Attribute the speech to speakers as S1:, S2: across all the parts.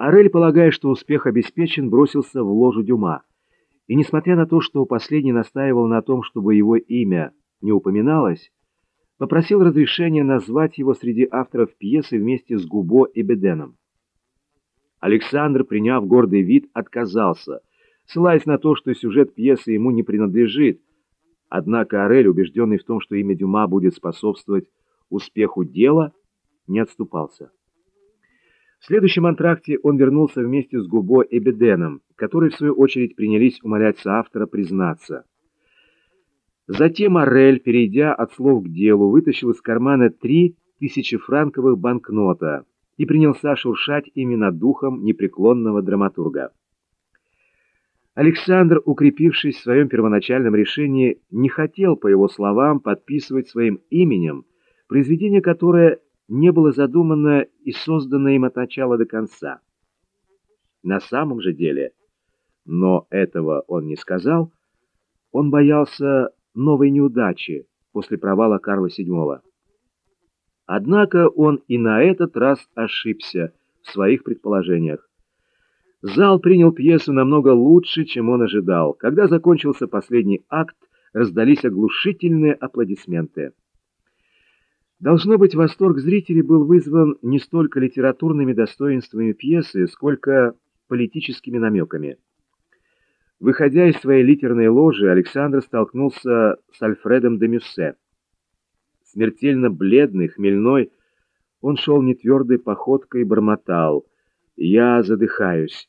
S1: Арель, полагая, что успех обеспечен, бросился в ложу Дюма. И несмотря на то, что последний настаивал на том, чтобы его имя не упоминалось, попросил разрешения назвать его среди авторов пьесы вместе с Губо и Беденом. Александр, приняв гордый вид, отказался, ссылаясь на то, что сюжет пьесы ему не принадлежит, однако Арель, убежденный в том, что имя Дюма будет способствовать успеху дела, не отступался. В следующем антракте он вернулся вместе с Губо и Беденом, которые, в свою очередь, принялись умолять соавтора признаться. Затем Орель, перейдя от слов к делу, вытащил из кармана три тысячефранковых банкнота и принялся шуршать ими над духом непреклонного драматурга. Александр, укрепившись в своем первоначальном решении, не хотел, по его словам, подписывать своим именем произведение, которое не было задумано и создано им от начала до конца. На самом же деле, но этого он не сказал, он боялся новой неудачи после провала Карла VII. Однако он и на этот раз ошибся в своих предположениях. Зал принял пьесу намного лучше, чем он ожидал. Когда закончился последний акт, раздались оглушительные аплодисменты. Должно быть, восторг зрителей был вызван не столько литературными достоинствами пьесы, сколько политическими намеками. Выходя из своей литерной ложи, Александр столкнулся с Альфредом де Мюссе. Смертельно бледный, хмельной, он шел нетвердой походкой и бормотал. «Я задыхаюсь».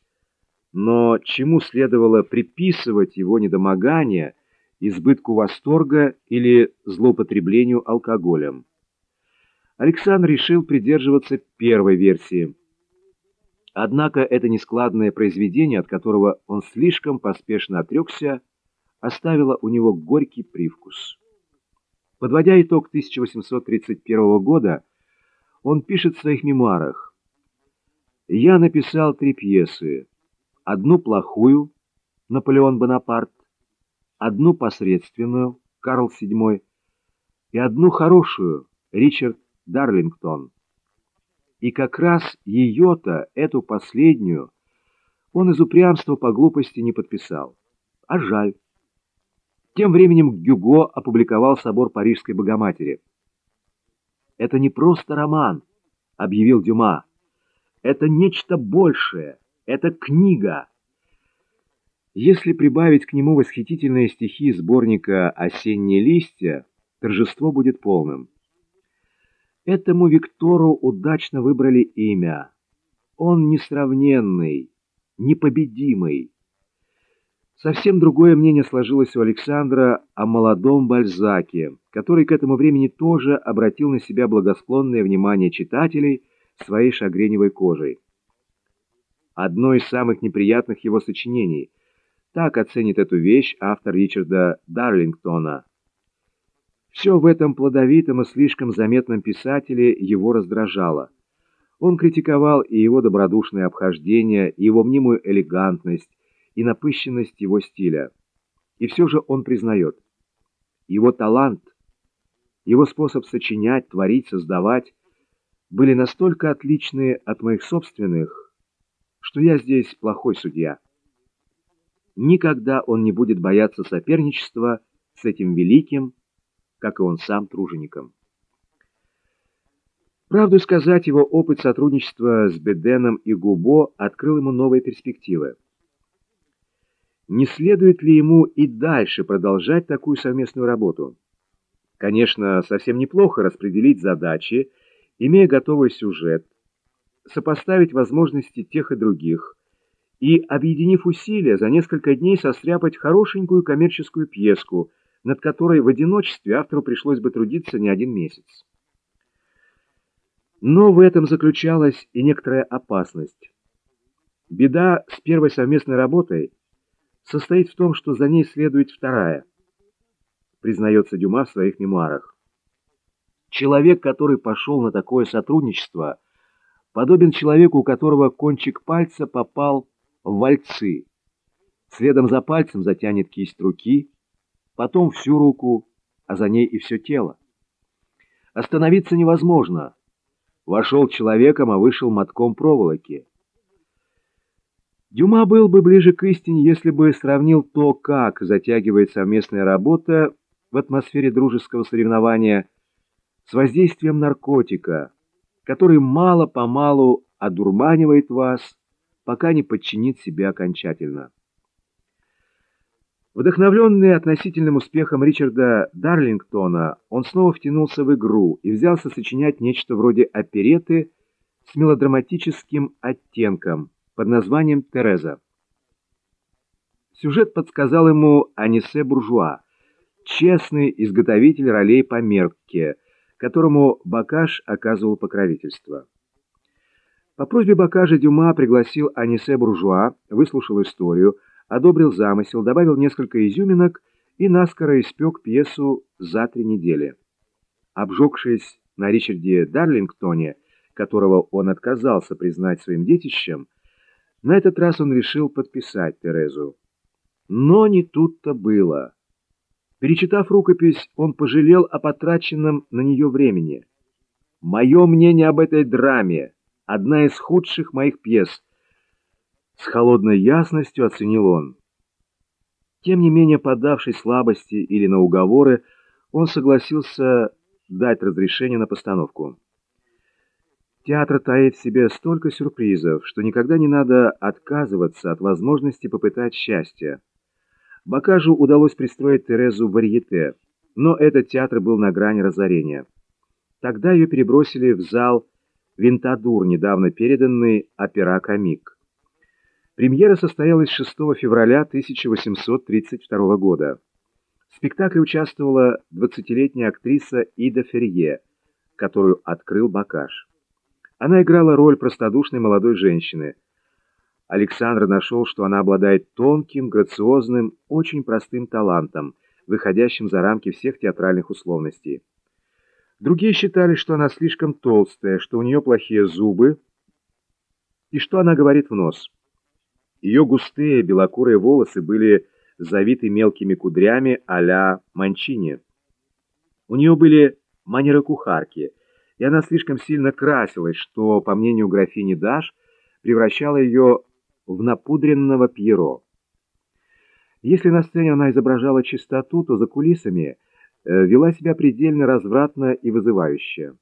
S1: Но чему следовало приписывать его недомогание, избытку восторга или злоупотреблению алкоголем? Александр решил придерживаться первой версии. Однако это нескладное произведение, от которого он слишком поспешно отрекся, оставило у него горький привкус. Подводя итог 1831 года, он пишет в своих мемуарах «Я написал три пьесы, одну плохую, Наполеон Бонапарт, одну посредственную, Карл VII, и одну хорошую, Ричард Дарлингтон. И как раз ее-то, эту последнюю, он из упрямства по глупости не подписал. А жаль. Тем временем Гюго опубликовал собор Парижской Богоматери. «Это не просто роман», — объявил Дюма. «Это нечто большее. Это книга». Если прибавить к нему восхитительные стихи сборника «Осенние листья», торжество будет полным. Этому Виктору удачно выбрали имя. Он несравненный, непобедимый. Совсем другое мнение сложилось у Александра о молодом Бальзаке, который к этому времени тоже обратил на себя благосклонное внимание читателей своей шагреневой кожей. Одно из самых неприятных его сочинений. Так оценит эту вещь автор Ричарда Дарлингтона – все в этом плодовитом и слишком заметном писателе его раздражало. Он критиковал и его добродушное обхождение, и его мнимую элегантность, и напыщенность его стиля. И все же он признает. Его талант, его способ сочинять, творить, создавать были настолько отличные от моих собственных, что я здесь плохой судья. Никогда он не будет бояться соперничества с этим великим, как и он сам, тружеником. Правду сказать, его опыт сотрудничества с Беденом и Губо открыл ему новые перспективы. Не следует ли ему и дальше продолжать такую совместную работу? Конечно, совсем неплохо распределить задачи, имея готовый сюжет, сопоставить возможности тех и других и, объединив усилия, за несколько дней состряпать хорошенькую коммерческую пьеску – над которой в одиночестве автору пришлось бы трудиться не один месяц. Но в этом заключалась и некоторая опасность. Беда с первой совместной работой состоит в том, что за ней следует вторая, признается Дюма в своих мемуарах. Человек, который пошел на такое сотрудничество, подобен человеку, у которого кончик пальца попал в вальцы. Следом за пальцем затянет кисть руки, потом всю руку, а за ней и все тело. Остановиться невозможно. Вошел человеком, а вышел мотком проволоки. Дюма был бы ближе к истине, если бы сравнил то, как затягивает совместная работа в атмосфере дружеского соревнования с воздействием наркотика, который мало-помалу одурманивает вас, пока не подчинит себя окончательно. Вдохновленный относительным успехом Ричарда Дарлингтона, он снова втянулся в игру и взялся сочинять нечто вроде опереты с мелодраматическим оттенком под названием «Тереза». Сюжет подсказал ему Анисе Буржуа, честный изготовитель ролей по мерке, которому Бакаш оказывал покровительство. По просьбе Бакажа Дюма пригласил Анисе Буржуа, выслушал историю, одобрил замысел, добавил несколько изюминок и наскоро испек пьесу за три недели. Обжегшись на Ричарде Дарлингтоне, которого он отказался признать своим детищем, на этот раз он решил подписать Терезу. Но не тут-то было. Перечитав рукопись, он пожалел о потраченном на нее времени. «Мое мнение об этой драме — одна из худших моих пьес», — с холодной ясностью оценил он. Тем не менее, поддавшись слабости или на уговоры, он согласился дать разрешение на постановку. Театр таит в себе столько сюрпризов, что никогда не надо отказываться от возможности попытать счастье. Бакажу удалось пристроить Терезу в варьете, но этот театр был на грани разорения. Тогда ее перебросили в зал «Винтадур», недавно переданный «Опера Комик». Премьера состоялась 6 февраля 1832 года. В спектакле участвовала 20-летняя актриса Ида Ферье, которую открыл Бакаш. Она играла роль простодушной молодой женщины. Александр нашел, что она обладает тонким, грациозным, очень простым талантом, выходящим за рамки всех театральных условностей. Другие считали, что она слишком толстая, что у нее плохие зубы и что она говорит в нос. Ее густые белокурые волосы были завиты мелкими кудрями а-ля Манчини. У нее были манеры кухарки – и она слишком сильно красилась, что, по мнению графини Даш, превращало ее в напудренного Пьеро. Если на сцене она изображала чистоту, то за кулисами э, вела себя предельно развратно и вызывающе.